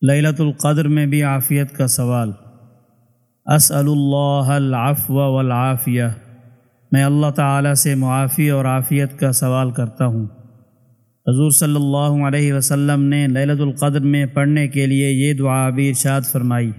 لیلت القدر میں بھی عافیت کا سوال۔ اسأل اللہ العفو والعافیہ۔ میں اللہ تعالیٰ سے معافی اور عافیت کا سوال کرتا ہوں۔ حضور صلی اللہ علیہ وسلم نے لیلت القدر میں پڑھنے کے لیے یہ دعا بھی ارشاد فرمائی۔